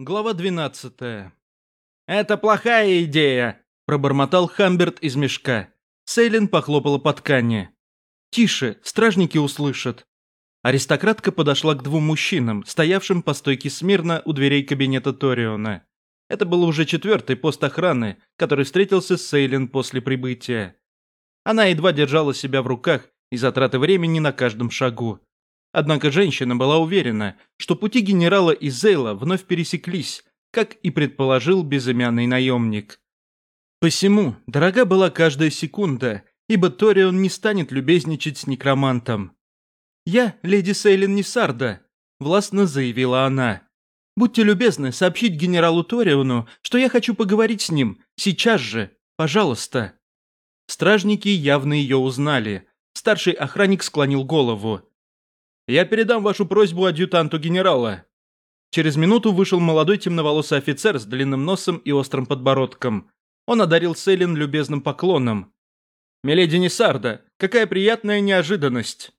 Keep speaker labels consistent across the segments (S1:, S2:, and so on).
S1: Глава 12. «Это плохая идея!» – пробормотал Хамберт из мешка. Сейлин похлопала по ткани. «Тише, стражники услышат». Аристократка подошла к двум мужчинам, стоявшим по стойке смирно у дверей кабинета Ториона. Это был уже четвертый пост охраны, который встретился с Сейлин после прибытия. Она едва держала себя в руках из-за траты времени на каждом шагу. Однако женщина была уверена, что пути генерала и Зейла вновь пересеклись, как и предположил безымянный наемник. Посему дорога была каждая секунда, ибо Торион не станет любезничать с некромантом. «Я леди Сейлин Несарда», – властно заявила она. «Будьте любезны сообщить генералу Ториону, что я хочу поговорить с ним, сейчас же, пожалуйста». Стражники явно ее узнали. Старший охранник склонил голову. Я передам вашу просьбу адъютанту генерала». Через минуту вышел молодой темноволосый офицер с длинным носом и острым подбородком. Он одарил Селин любезным поклоном. «Миледи Несарда, какая приятная неожиданность!»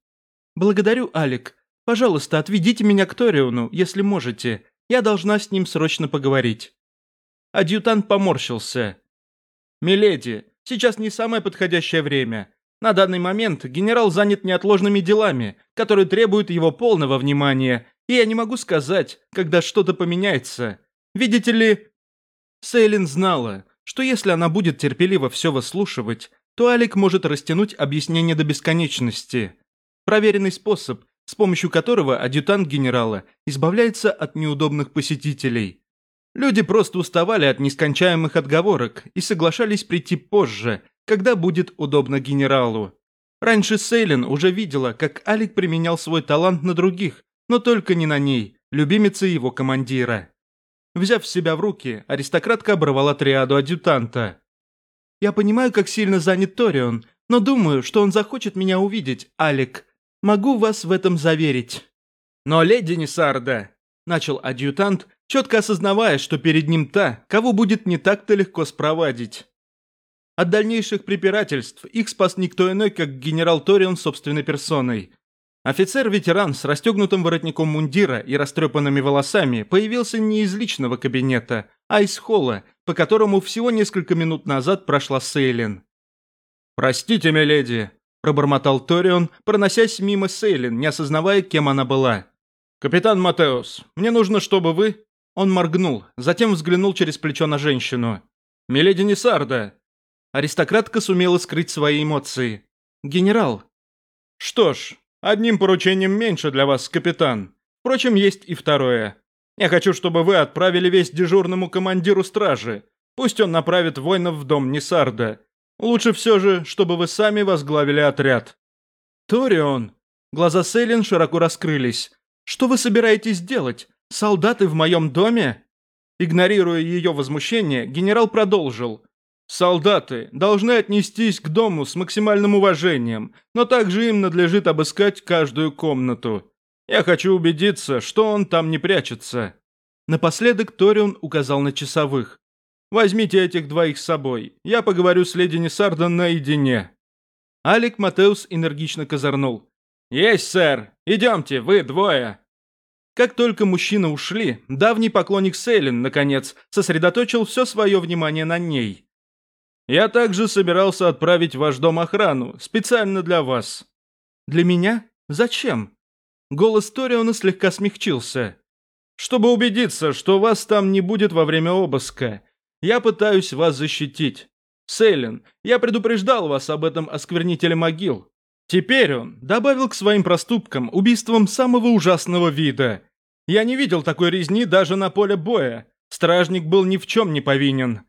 S1: «Благодарю, Алик. Пожалуйста, отведите меня к Ториону, если можете. Я должна с ним срочно поговорить». Адъютант поморщился. «Миледи, сейчас не самое подходящее время. На данный момент генерал занят неотложными делами, которые требуют его полного внимания, и я не могу сказать, когда что-то поменяется. Видите ли...» Сейлин знала, что если она будет терпеливо все выслушивать, то Алик может растянуть объяснение до бесконечности. Проверенный способ, с помощью которого адъютант генерала избавляется от неудобных посетителей. Люди просто уставали от нескончаемых отговорок и соглашались прийти позже, когда будет удобно генералу. Раньше Сейлин уже видела, как Алик применял свой талант на других, но только не на ней, любимице его командира. Взяв себя в руки, аристократка оборвала триаду адъютанта. «Я понимаю, как сильно занят Торион, но думаю, что он захочет меня увидеть, Алик. Могу вас в этом заверить». «Но леди Несарда», – начал адъютант, четко осознавая, что перед ним та, кого будет не так-то легко спровадить. От дальнейших препирательств их спас никто иной, как генерал Торион собственной персоной. Офицер-ветеран с расстегнутым воротником мундира и растрепанными волосами появился не из личного кабинета, а из холла, по которому всего несколько минут назад прошла Сейлин. «Простите, миледи», – пробормотал Торион, проносясь мимо Сейлин, не осознавая, кем она была. «Капитан Матеус, мне нужно, чтобы вы...» Он моргнул, затем взглянул через плечо на женщину. «Миледи Несарда!» Аристократка сумела скрыть свои эмоции. «Генерал!» «Что ж, одним поручением меньше для вас, капитан. Впрочем, есть и второе. Я хочу, чтобы вы отправили весь дежурному командиру стражи. Пусть он направит воинов в дом Несарда. Лучше все же, чтобы вы сами возглавили отряд». «Торион!» Глаза Сейлин широко раскрылись. «Что вы собираетесь делать? Солдаты в моем доме?» Игнорируя ее возмущение, генерал продолжил. Солдаты должны отнестись к дому с максимальным уважением, но также им надлежит обыскать каждую комнату. Я хочу убедиться, что он там не прячется». Напоследок Торион указал на часовых. «Возьмите этих двоих с собой. Я поговорю с леди Несарда наедине». Алик Матеус энергично козырнул. «Есть, сэр! Идемте, вы двое!» Как только мужчины ушли, давний поклонник Сейлин, наконец, сосредоточил все свое внимание на ней – я также собирался отправить в ваш дом охрану, специально для вас». «Для меня? Зачем?» Голос Ториона слегка смягчился. «Чтобы убедиться, что вас там не будет во время обыска. Я пытаюсь вас защитить. Сейлин, я предупреждал вас об этом осквернителе могил. Теперь он добавил к своим проступкам убийством самого ужасного вида. Я не видел такой резни даже на поле боя. Стражник был ни в чем не повинен.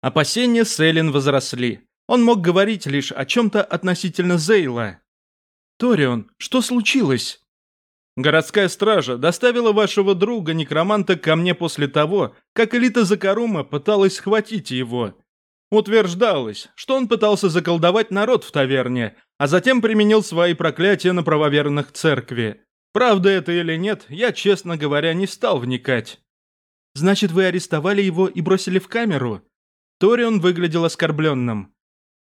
S1: Опасения Селин возросли. Он мог говорить лишь о чем-то относительно Зейла. «Торион, что случилось?» «Городская стража доставила вашего друга-некроманта ко мне после того, как элита Закарума пыталась схватить его. Утверждалось, что он пытался заколдовать народ в таверне, а затем применил свои проклятия на правоверных церкви. Правда это или нет, я, честно говоря, не стал вникать». «Значит, вы арестовали его и бросили в камеру?» Торион выглядел оскорбленным.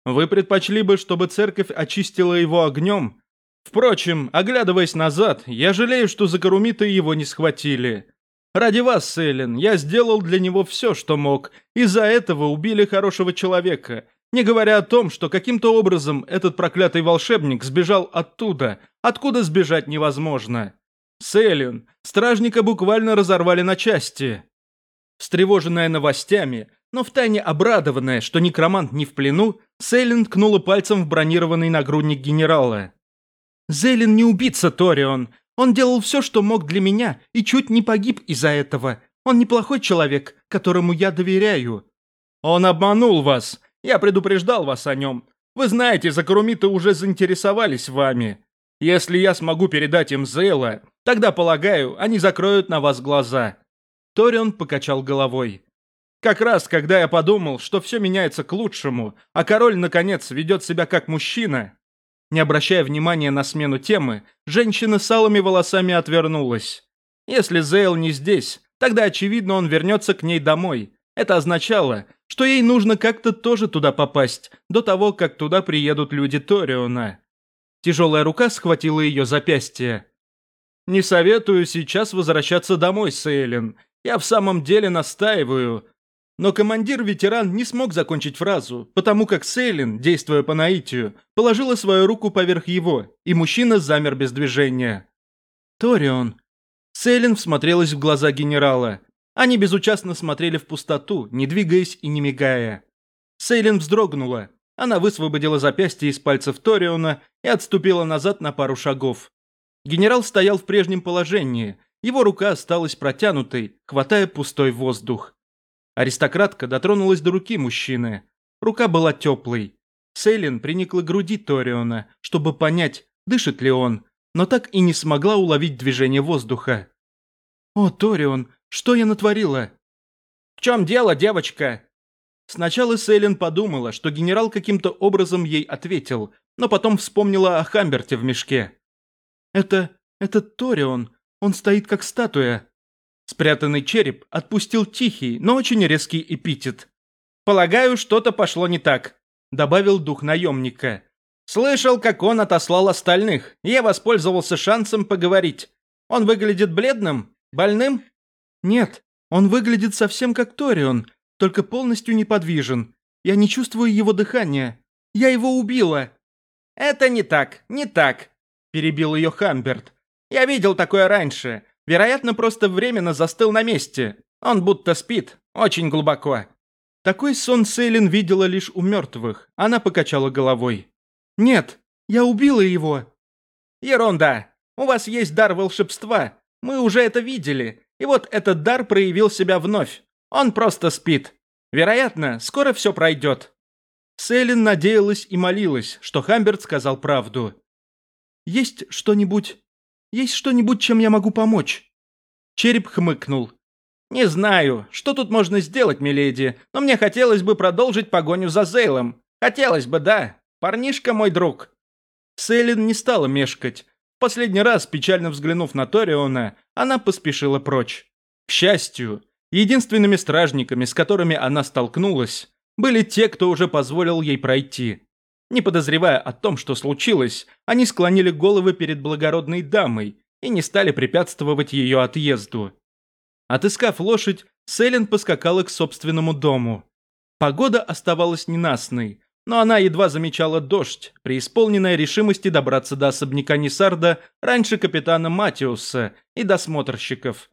S1: «Вы предпочли бы, чтобы церковь очистила его огнем? Впрочем, оглядываясь назад, я жалею, что закорумиты его не схватили. Ради вас, Сейлин, я сделал для него все, что мог. Из-за этого убили хорошего человека, не говоря о том, что каким-то образом этот проклятый волшебник сбежал оттуда, откуда сбежать невозможно. Селин, стражника буквально разорвали на части. Встревоженная новостями, но втайне обрадованная, что некромант не в плену, Сейлин ткнула пальцем в бронированный нагрудник генерала. «Зейлин не убийца, Торион. Он делал все, что мог для меня, и чуть не погиб из-за этого. Он неплохой человек, которому я доверяю». «Он обманул вас. Я предупреждал вас о нем. Вы знаете, Закарумиты уже заинтересовались вами. Если я смогу передать им Зейла, тогда, полагаю, они закроют на вас глаза». Торион покачал головой. Как раз, когда я подумал, что все меняется к лучшему, а король, наконец, ведет себя как мужчина. Не обращая внимания на смену темы, женщина с алыми волосами отвернулась. Если Зейл не здесь, тогда, очевидно, он вернется к ней домой. Это означало, что ей нужно как-то тоже туда попасть, до того, как туда приедут люди Ториона. Тяжелая рука схватила ее запястье. «Не советую сейчас возвращаться домой, Сейлин. Я в самом деле настаиваю. Но командир-ветеран не смог закончить фразу, потому как Сейлин, действуя по наитию, положила свою руку поверх его, и мужчина замер без движения. «Торион». Сейлин всмотрелась в глаза генерала. Они безучастно смотрели в пустоту, не двигаясь и не мигая. Сейлин вздрогнула. Она высвободила запястье из пальцев Ториона и отступила назад на пару шагов. Генерал стоял в прежнем положении. Его рука осталась протянутой, хватая пустой воздух. Аристократка дотронулась до руки мужчины. Рука была теплой. Сейлин приникла к груди Ториона, чтобы понять, дышит ли он, но так и не смогла уловить движение воздуха. «О, Торион, что я натворила?» «В чем дело, девочка?» Сначала Сейлин подумала, что генерал каким-то образом ей ответил, но потом вспомнила о Хамберте в мешке. «Это... это Торион. Он стоит как статуя. Спрятанный череп отпустил тихий, но очень резкий эпитет. «Полагаю, что-то пошло не так», — добавил дух наемника. «Слышал, как он отослал остальных. Я воспользовался шансом поговорить. Он выглядит бледным? Больным?» «Нет, он выглядит совсем как Торион, только полностью неподвижен. Я не чувствую его дыхания. Я его убила!» «Это не так, не так», — перебил ее Хамберт. «Я видел такое раньше. Вероятно, просто временно застыл на месте. Он будто спит, очень глубоко. Такой сон Сейлин видела лишь у мертвых. Она покачала головой. «Нет, я убила его». «Ерунда. У вас есть дар волшебства. Мы уже это видели. И вот этот дар проявил себя вновь. Он просто спит. Вероятно, скоро все пройдет». Сейлин надеялась и молилась, что Хамберт сказал правду. «Есть что-нибудь есть что-нибудь, чем я могу помочь?» Череп хмыкнул. «Не знаю, что тут можно сделать, миледи, но мне хотелось бы продолжить погоню за Зейлом. Хотелось бы, да. Парнишка мой друг». Сейлин не стала мешкать. Последний раз, печально взглянув на Ториона, она поспешила прочь. К счастью, единственными стражниками, с которыми она столкнулась, были те, кто уже позволил ей пройти. Не подозревая о том, что случилось, они склонили головы перед благородной дамой и не стали препятствовать ее отъезду. Отыскав лошадь, Селин поскакала к собственному дому. Погода оставалась ненастной, но она едва замечала дождь, преисполненная решимости добраться до особняка Несарда раньше капитана Матиуса и досмотрщиков.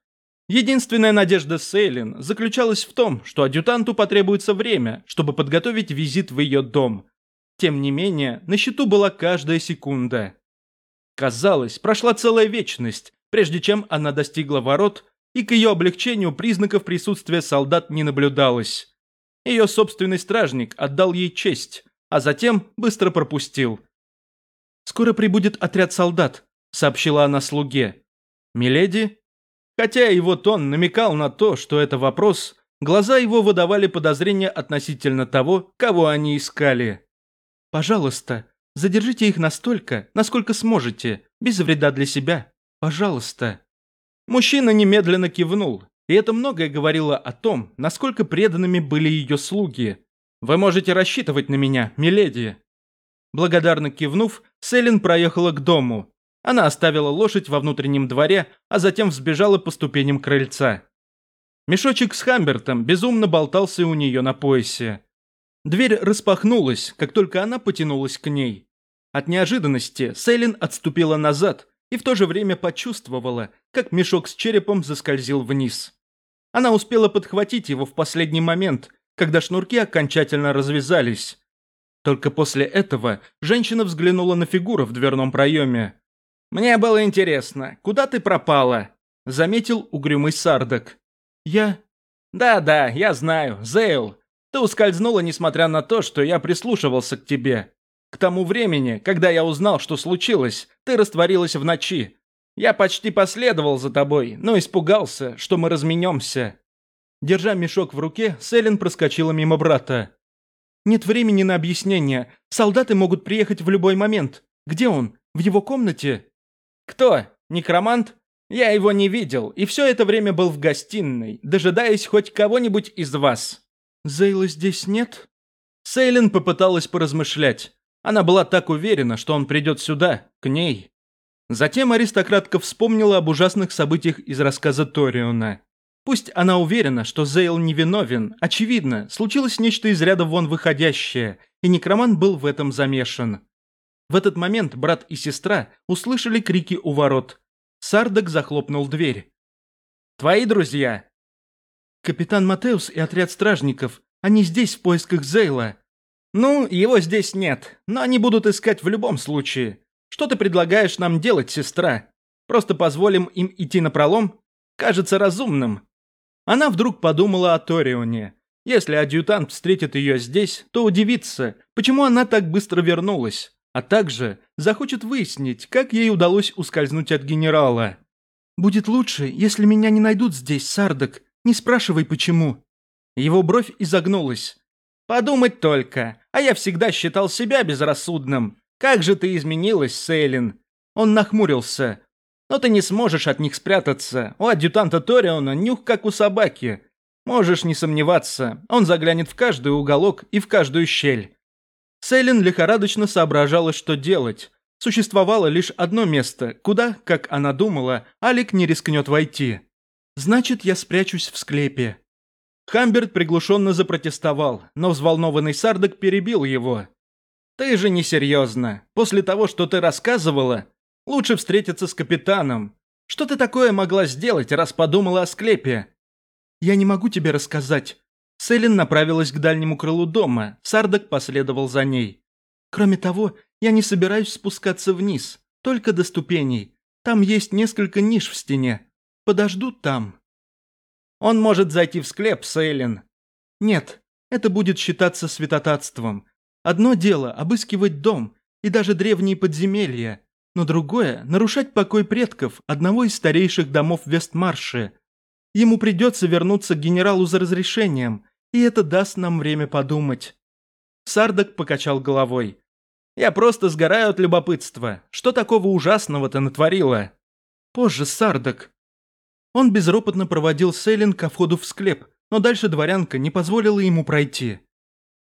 S1: Единственная надежда Сейлин заключалась в том, что адъютанту потребуется время, чтобы подготовить визит в ее дом – тем не менее, на счету была каждая секунда. Казалось, прошла целая вечность, прежде чем она достигла ворот, и к ее облегчению признаков присутствия солдат не наблюдалось. Ее собственный стражник отдал ей честь, а затем быстро пропустил. «Скоро прибудет отряд солдат», — сообщила она слуге. «Миледи?» Хотя его тон намекал на то, что это вопрос, глаза его выдавали подозрения относительно того, кого они искали. Пожалуйста, задержите их настолько, насколько сможете, без вреда для себя. Пожалуйста». Мужчина немедленно кивнул, и это многое говорило о том, насколько преданными были ее слуги. «Вы можете рассчитывать на меня, миледи». Благодарно кивнув, Селин проехала к дому. Она оставила лошадь во внутреннем дворе, а затем взбежала по ступеням крыльца. Мешочек с Хамбертом безумно болтался у нее на поясе. Дверь распахнулась, как только она потянулась к ней. От неожиданности Сейлин отступила назад и в то же время почувствовала, как мешок с черепом заскользил вниз. Она успела подхватить его в последний момент, когда шнурки окончательно развязались. Только после этого женщина взглянула на фигуру в дверном проеме. «Мне было интересно, куда ты пропала?» – заметил угрюмый сардак. «Я...» «Да-да, я знаю, Зейл, ты ускользнула, несмотря на то, что я прислушивался к тебе. К тому времени, когда я узнал, что случилось, ты растворилась в ночи. Я почти последовал за тобой, но испугался, что мы разменемся». Держа мешок в руке, Селин проскочила мимо брата. «Нет времени на объяснение. Солдаты могут приехать в любой момент. Где он? В его комнате?» «Кто? Некромант?» «Я его не видел, и все это время был в гостиной, дожидаясь хоть кого-нибудь из вас». «Зейла здесь нет?» Сейлин попыталась поразмышлять. Она была так уверена, что он придет сюда, к ней. Затем аристократка вспомнила об ужасных событиях из рассказа Ториона. Пусть она уверена, что Зейл невиновен, очевидно, случилось нечто из ряда вон выходящее, и некроман был в этом замешан. В этот момент брат и сестра услышали крики у ворот. Сардак захлопнул дверь. «Твои друзья!» Капитан Матеус и отряд стражников. Они здесь в поисках Зейла». «Ну, его здесь нет, но они будут искать в любом случае. Что ты предлагаешь нам делать, сестра? Просто позволим им идти напролом? Кажется разумным». Она вдруг подумала о Торионе. Если адъютант встретит ее здесь, то удивится, почему она так быстро вернулась, а также захочет выяснить, как ей удалось ускользнуть от генерала. «Будет лучше, если меня не найдут здесь, Сардак», не спрашивай, почему». Его бровь изогнулась. «Подумать только. А я всегда считал себя безрассудным. Как же ты изменилась, Сейлин?» Он нахмурился. «Но ты не сможешь от них спрятаться. У адъютанта Ториона нюх, как у собаки. Можешь не сомневаться. Он заглянет в каждый уголок и в каждую щель». Сейлин лихорадочно соображала, что делать. Существовало лишь одно место, куда, как она думала, Алик не рискнет войти. Значит, я спрячусь в склепе». Хамберт приглушенно запротестовал, но взволнованный Сардак перебил его. «Ты же несерьезно. После того, что ты рассказывала, лучше встретиться с капитаном. Что ты такое могла сделать, раз подумала о склепе?» «Я не могу тебе рассказать». Селин направилась к дальнему крылу дома, Сардак последовал за ней. «Кроме того, я не собираюсь спускаться вниз, только до ступеней. Там есть несколько ниш в стене подождут там. Он может зайти в склеп, Сейлин. Нет, это будет считаться святотатством. Одно дело – обыскивать дом и даже древние подземелья, но другое – нарушать покой предков одного из старейших домов Вестмарши. Ему придется вернуться к генералу за разрешением, и это даст нам время подумать. Сардак покачал головой. «Я просто сгораю от любопытства. Что такого ужасного ты натворила?» «Позже, Сардак», он безропотно проводил Селин ко входу в склеп, но дальше дворянка не позволила ему пройти.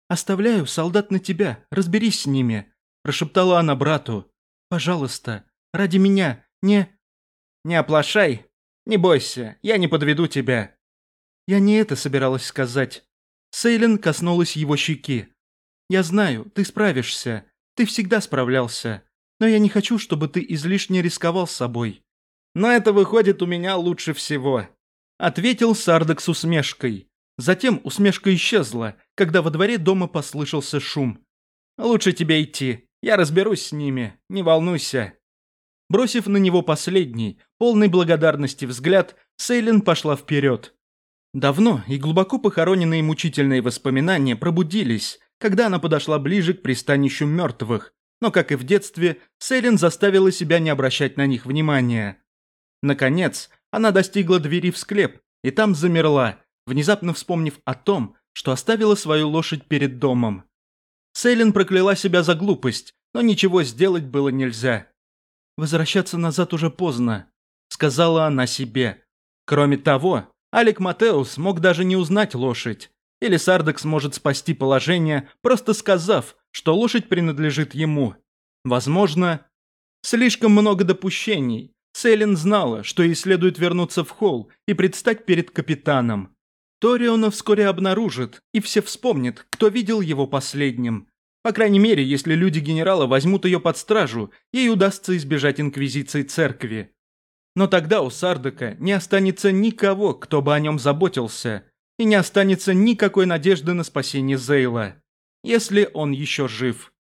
S1: «Оставляю солдат на тебя, разберись с ними», – прошептала она брату. «Пожалуйста, ради меня, не...» «Не оплошай, не бойся, я не подведу тебя». Я не это собиралась сказать. Сейлин коснулась его щеки. «Я знаю, ты справишься, ты всегда справлялся, но я не хочу, чтобы ты излишне рисковал с собой. Но это выходит у меня лучше всего. Ответил Сардек усмешкой. Затем усмешка исчезла, когда во дворе дома послышался шум. «Лучше тебе идти. Я разберусь с ними. Не волнуйся». Бросив на него последний, полный благодарности взгляд, Сейлин пошла вперед. Давно и глубоко похороненные мучительные воспоминания пробудились, когда она подошла ближе к пристанищу мертвых, но, как и в детстве, Сейлин заставила себя не обращать на них внимания. Наконец, она достигла двери в склеп, и там замерла, внезапно вспомнив о том, что оставила свою лошадь перед домом. Сейлин прокляла себя за глупость, но ничего сделать было нельзя. «Возвращаться назад уже поздно», — сказала она себе. Кроме того, Алик Матеус мог даже не узнать лошадь. Или Сардекс может спасти положение, просто сказав, что лошадь принадлежит ему. Возможно, слишком много допущений, Селин знала, что ей следует вернуться в холл и предстать перед капитаном. Ториона вскоре обнаружит, и все вспомнят, кто видел его последним. По крайней мере, если люди генерала возьмут ее под стражу, ей удастся избежать инквизиции церкви. Но тогда у Сардака не останется никого, кто бы о нем заботился, и не останется никакой надежды на спасение Зейла, если он еще жив.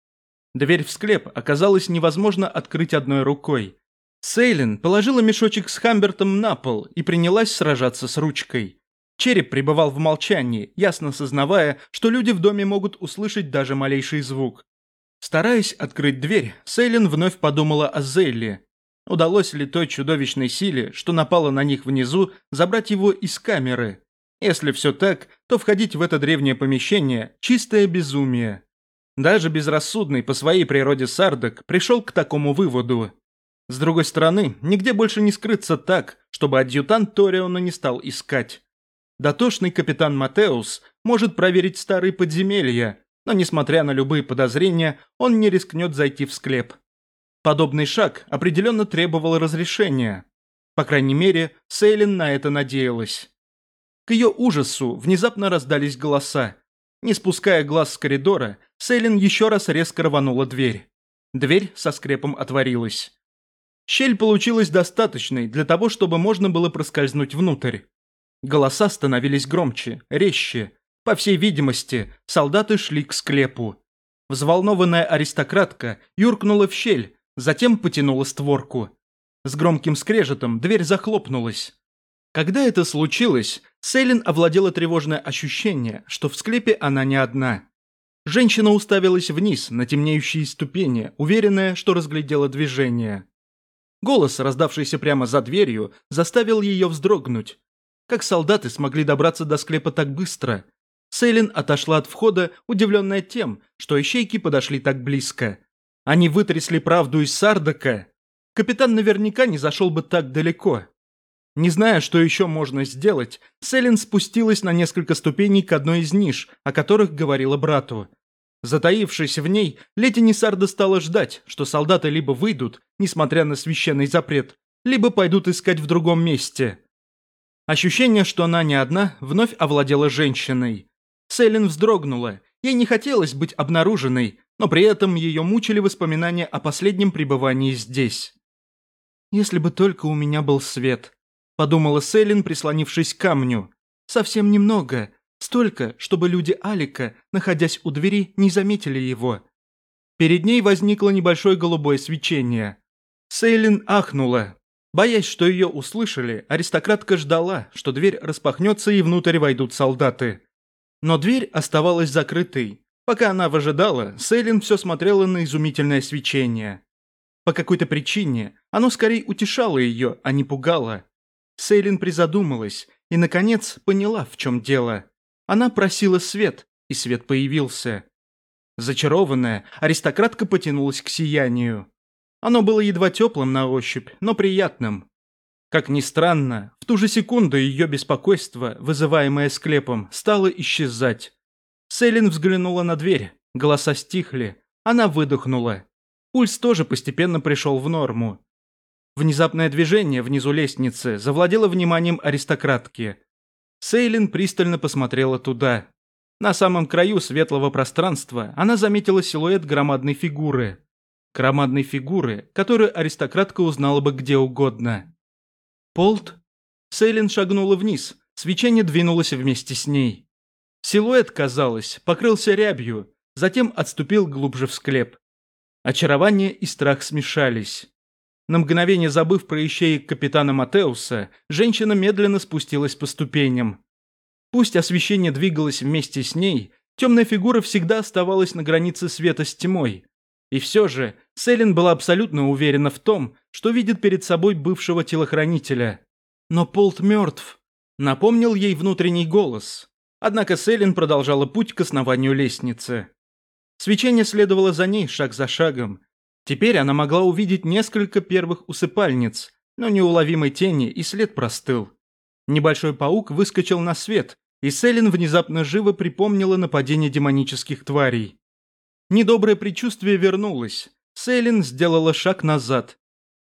S1: Дверь в склеп оказалось невозможно открыть одной рукой, Сейлин положила мешочек с Хамбертом на пол и принялась сражаться с ручкой. Череп пребывал в молчании, ясно сознавая, что люди в доме могут услышать даже малейший звук. Стараясь открыть дверь, Сейлин вновь подумала о Зейле. Удалось ли той чудовищной силе, что напала на них внизу, забрать его из камеры? Если все так, то входить в это древнее помещение – чистое безумие. Даже безрассудный по своей природе Сардак пришел к такому выводу. С другой стороны, нигде больше не скрыться так, чтобы адъютант Ториона не стал искать. Дотошный капитан Матеус может проверить старые подземелья, но, несмотря на любые подозрения, он не рискнет зайти в склеп. Подобный шаг определенно требовал разрешения. По крайней мере, Сейлин на это надеялась. К ее ужасу внезапно раздались голоса. Не спуская глаз с коридора, Сейлин еще раз резко рванула дверь. Дверь со скрепом отворилась. Щель получилась достаточной для того, чтобы можно было проскользнуть внутрь. Голоса становились громче, резче. По всей видимости, солдаты шли к склепу. Взволнованная аристократка юркнула в щель, затем потянула створку. С громким скрежетом дверь захлопнулась. Когда это случилось, Селин овладела тревожное ощущение, что в склепе она не одна. Женщина уставилась вниз на темнеющие ступени, уверенная, что разглядела движение. Голос, раздавшийся прямо за дверью, заставил ее вздрогнуть. Как солдаты смогли добраться до склепа так быстро? Сейлин отошла от входа, удивленная тем, что ищейки подошли так близко. Они вытрясли правду из Сардака. Капитан наверняка не зашел бы так далеко. Не зная, что еще можно сделать, Селин спустилась на несколько ступеней к одной из ниш, о которых говорила брату. Затаившись в ней, леди Несарда стала ждать, что солдаты либо выйдут, несмотря на священный запрет, либо пойдут искать в другом месте. Ощущение, что она не одна, вновь овладело женщиной. Селин вздрогнула, ей не хотелось быть обнаруженной, но при этом ее мучили воспоминания о последнем пребывании здесь. «Если бы только у меня был свет», — подумала Селин, прислонившись к камню. «Совсем немного, Столько, чтобы люди Алика, находясь у двери, не заметили его. Перед ней возникло небольшое голубое свечение. Сейлин ахнула. Боясь, что ее услышали, аристократка ждала, что дверь распахнется и внутрь войдут солдаты. Но дверь оставалась закрытой. Пока она выжидала, Сейлин все смотрела на изумительное свечение. По какой-то причине оно скорее утешало ее, а не пугало. Сейлин призадумалась и, наконец, поняла, в чем дело. Она просила свет, и свет появился. Зачарованная, аристократка потянулась к сиянию. Оно было едва теплым на ощупь, но приятным. Как ни странно, в ту же секунду ее беспокойство, вызываемое склепом, стало исчезать. Селин взглянула на дверь, голоса стихли, она выдохнула. Пульс тоже постепенно пришел в норму. Внезапное движение внизу лестницы завладело вниманием аристократки. Сейлин пристально посмотрела туда. На самом краю светлого пространства она заметила силуэт громадной фигуры. Громадной фигуры, которую аристократка узнала бы где угодно. «Полт?» Сейлин шагнула вниз, свечение двинулось вместе с ней. Силуэт, казалось, покрылся рябью, затем отступил глубже в склеп. Очарование и страх смешались. На мгновение забыв про ищей капитана Матеуса, женщина медленно спустилась по ступеням. Пусть освещение двигалось вместе с ней, темная фигура всегда оставалась на границе света с тьмой. И все же Селин была абсолютно уверена в том, что видит перед собой бывшего телохранителя. «Но Полт мертв», — напомнил ей внутренний голос. Однако Селин продолжала путь к основанию лестницы. Свечение следовало за ней шаг за шагом, Теперь она могла увидеть несколько первых усыпальниц, но неуловимой тени и след простыл. Небольшой паук выскочил на свет, и Селин внезапно живо припомнила нападение демонических тварей. Недоброе предчувствие вернулось. Селин сделала шаг назад.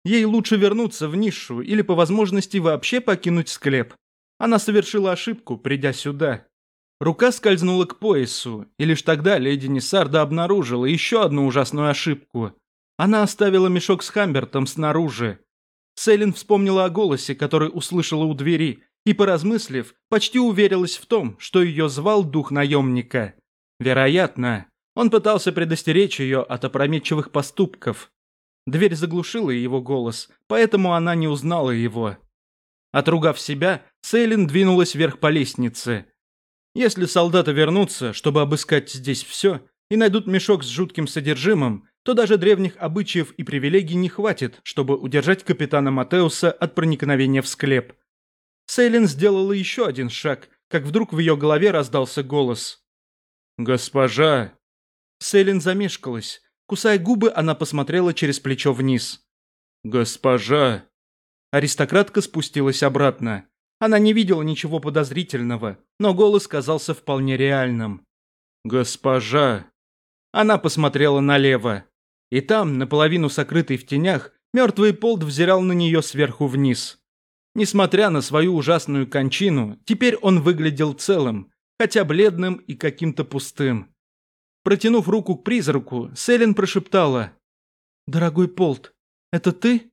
S1: Ей лучше вернуться в нишу или по возможности вообще покинуть склеп. Она совершила ошибку, придя сюда. Рука скользнула к поясу, и лишь тогда леди Несарда обнаружила еще одну ужасную ошибку – она оставила мешок с Хамбертом снаружи. Селин вспомнила о голосе, который услышала у двери, и, поразмыслив, почти уверилась в том, что ее звал дух наемника. Вероятно, он пытался предостеречь ее от опрометчивых поступков. Дверь заглушила его голос, поэтому она не узнала его. Отругав себя, Сейлин двинулась вверх по лестнице. Если солдаты вернутся, чтобы обыскать здесь все, и найдут мешок с жутким содержимым, то даже древних обычаев и привилегий не хватит, чтобы удержать капитана Матеуса от проникновения в склеп. Сейлин сделала еще один шаг, как вдруг в ее голове раздался голос. «Госпожа!» Сейлин замешкалась. Кусая губы, она посмотрела через плечо вниз. «Госпожа!» Аристократка спустилась обратно. Она не видела ничего подозрительного, но голос казался вполне реальным. «Госпожа!» Она посмотрела налево. И там, наполовину сокрытый в тенях, мертвый Полд взирал на нее сверху вниз. Несмотря на свою ужасную кончину, теперь он выглядел целым, хотя бледным и каким-то пустым. Протянув руку к призраку, Селин прошептала. «Дорогой Полд, это ты?»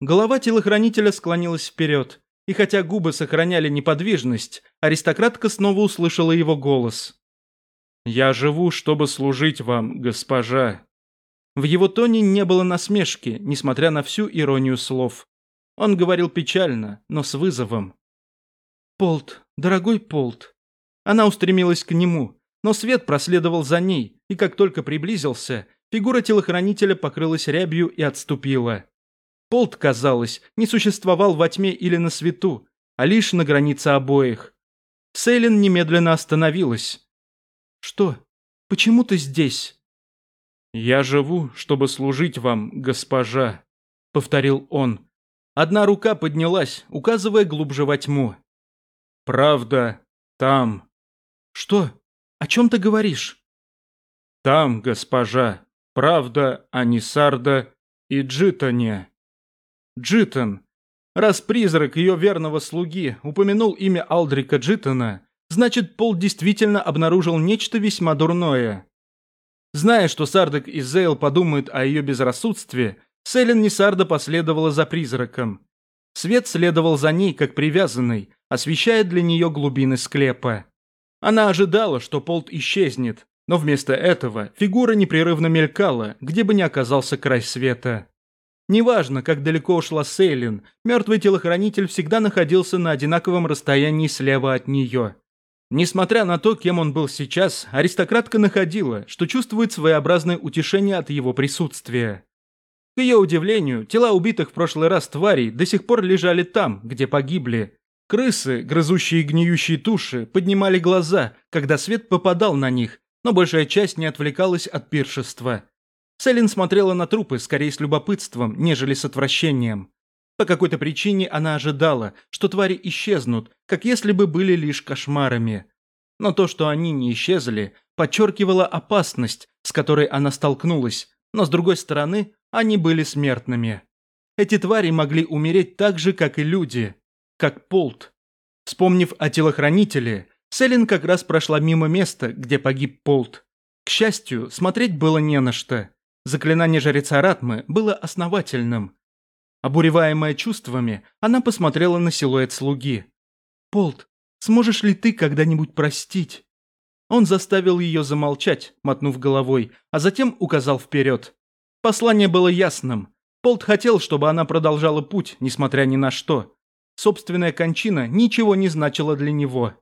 S1: Голова телохранителя склонилась вперед, и хотя губы сохраняли неподвижность, аристократка снова услышала его голос. «Я живу, чтобы служить вам, госпожа». В его тоне не было насмешки, несмотря на всю иронию слов. Он говорил печально, но с вызовом. «Полт, дорогой Полт». Она устремилась к нему, но свет проследовал за ней, и как только приблизился, фигура телохранителя покрылась рябью и отступила. Полт, казалось, не существовал во тьме или на свету, а лишь на границе обоих. Сейлин немедленно остановилась. «Что? Почему ты здесь?» «Я живу, чтобы служить вам, госпожа», — повторил он. Одна рука поднялась, указывая глубже во тьму. «Правда, там». «Что? О чем ты говоришь?» «Там, госпожа, правда а о Нисарда и Джитане». Джитан. Раз призрак ее верного слуги упомянул имя Алдрика Джитана, значит, Пол действительно обнаружил нечто весьма дурное. Зная, что Сардак и Зейл подумают о ее безрассудстве, Селин Несарда последовала за призраком. Свет следовал за ней, как привязанный, освещая для нее глубины склепа. Она ожидала, что Полт исчезнет, но вместо этого фигура непрерывно мелькала, где бы ни оказался край света. Неважно, как далеко ушла Сейлин, мертвый телохранитель всегда находился на одинаковом расстоянии слева от нее. Несмотря на то, кем он был сейчас, аристократка находила, что чувствует своеобразное утешение от его присутствия. К ее удивлению, тела убитых в прошлый раз тварей до сих пор лежали там, где погибли. Крысы, грызущие гниющие туши, поднимали глаза, когда свет попадал на них, но большая часть не отвлекалась от пиршества. Селин смотрела на трупы скорее с любопытством, нежели с отвращением. По какой-то причине она ожидала, что твари исчезнут, как если бы были лишь кошмарами. Но то, что они не исчезли, подчеркивало опасность, с которой она столкнулась, но с другой стороны, они были смертными. Эти твари могли умереть так же, как и люди, как Полт. Вспомнив о телохранителе, Селин как раз прошла мимо места, где погиб Полт. К счастью, смотреть было не на что. Заклинание жреца Ратмы было основательным. Обуреваемая чувствами, она посмотрела на силуэт слуги. «Полт, сможешь ли ты когда-нибудь простить?» Он заставил ее замолчать, мотнув головой, а затем указал вперед. Послание было ясным. Полт хотел, чтобы она продолжала путь, несмотря ни на что. Собственная кончина ничего не значила для него.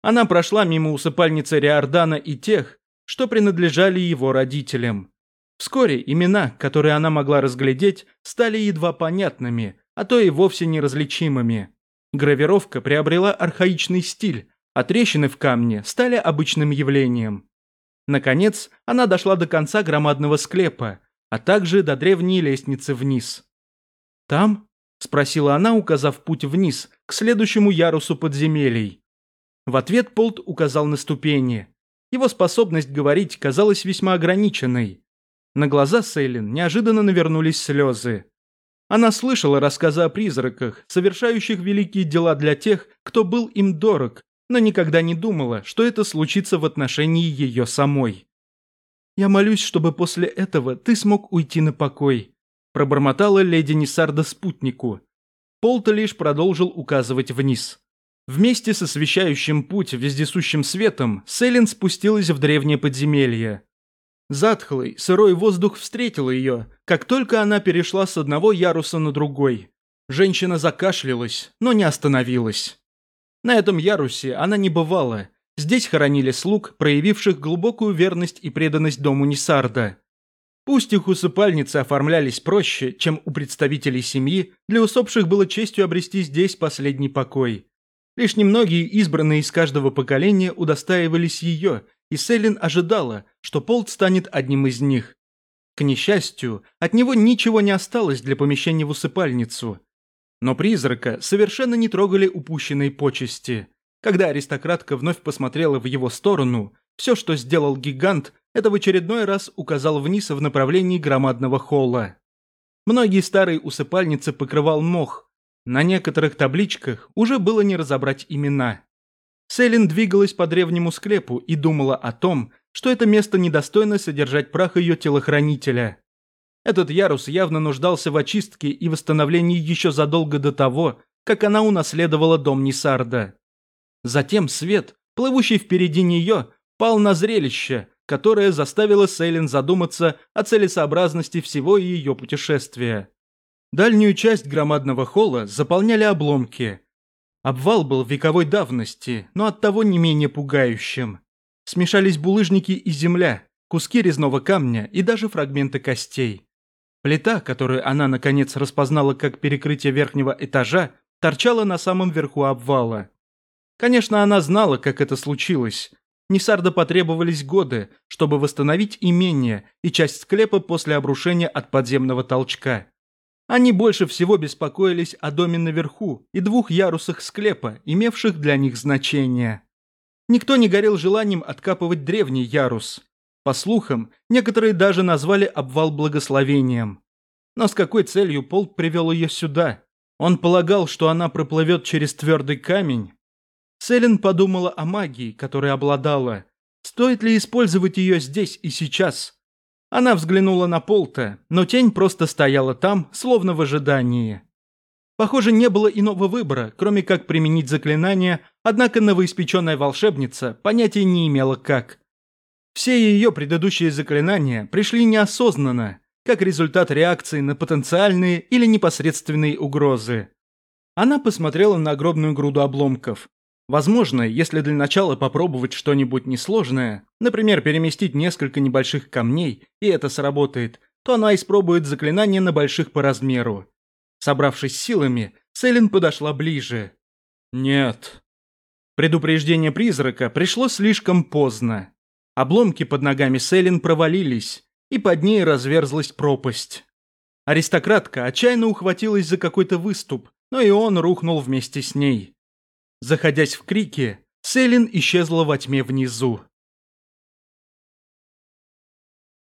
S1: Она прошла мимо усыпальницы Риордана и тех, что принадлежали его родителям. Вскоре имена, которые она могла разглядеть, стали едва понятными, а то и вовсе неразличимыми. Гравировка приобрела архаичный стиль, а трещины в камне стали обычным явлением. Наконец, она дошла до конца громадного склепа, а также до древней лестницы вниз. «Там?» – спросила она, указав путь вниз, к следующему ярусу подземелий. В ответ Полт указал на ступени. Его способность говорить казалась весьма ограниченной. На глаза Сейлин неожиданно навернулись слезы. Она слышала рассказы о призраках, совершающих великие дела для тех, кто был им дорог, но никогда не думала, что это случится в отношении ее самой. «Я молюсь, чтобы после этого ты смог уйти на покой», – пробормотала леди Несарда спутнику. Полта лишь продолжил указывать вниз. Вместе с освещающим путь вездесущим светом Селин спустилась в древнее подземелье. Затхлый, сырой воздух встретил ее, как только она перешла с одного яруса на другой. Женщина закашлялась, но не остановилась. На этом ярусе она не бывала. Здесь хоронили слуг, проявивших глубокую верность и преданность дому Несарда. Пусть их усыпальницы оформлялись проще, чем у представителей семьи, для усопших было честью обрести здесь последний покой. Лишь немногие избранные из каждого поколения удостаивались ее – и Селин ожидала, что Полт станет одним из них. К несчастью, от него ничего не осталось для помещения в усыпальницу. Но призрака совершенно не трогали упущенные почести. Когда аристократка вновь посмотрела в его сторону, все, что сделал гигант, это в очередной раз указал вниз в направлении громадного холла. Многие старые усыпальницы покрывал мох. На некоторых табличках уже было не разобрать имена. Селин двигалась по древнему склепу и думала о том, что это место недостойно содержать прах ее телохранителя. Этот ярус явно нуждался в очистке и восстановлении еще задолго до того, как она унаследовала дом Нисарда. Затем свет, плывущий впереди нее, пал на зрелище, которое заставило Сейлин задуматься о целесообразности всего ее путешествия. Дальнюю часть громадного холла заполняли обломки, Обвал был вековой давности, но оттого не менее пугающим. Смешались булыжники и земля, куски резного камня и даже фрагменты костей. Плита, которую она наконец распознала как перекрытие верхнего этажа, торчала на самом верху обвала. Конечно, она знала, как это случилось. Несарда потребовались годы, чтобы восстановить имение и часть склепа после обрушения от подземного толчка. Они больше всего беспокоились о доме наверху и двух ярусах склепа, имевших для них значение. Никто не горел желанием откапывать древний ярус. По слухам, некоторые даже назвали обвал благословением. Но с какой целью Полк привел ее сюда? Он полагал, что она проплывет через твердый камень? Селин подумала о магии, которой обладала. Стоит ли использовать ее здесь и сейчас – она взглянула на Полта, но тень просто стояла там, словно в ожидании. Похоже, не было иного выбора, кроме как применить заклинание, однако новоиспеченная волшебница понятия не имела как. Все ее предыдущие заклинания пришли неосознанно, как результат реакции на потенциальные или непосредственные угрозы. Она посмотрела на огромную груду обломков. Возможно, если для начала попробовать что-нибудь несложное, например, переместить несколько небольших камней, и это сработает, то она испробует заклинание на больших по размеру. Собравшись силами, Селин подошла ближе. «Нет». Предупреждение призрака пришло слишком поздно. Обломки под ногами Селин провалились, и под ней разверзлась пропасть. Аристократка отчаянно ухватилась за какой-то выступ, но и он рухнул вместе с ней. Заходясь в крики, Селин исчезла во тьме внизу.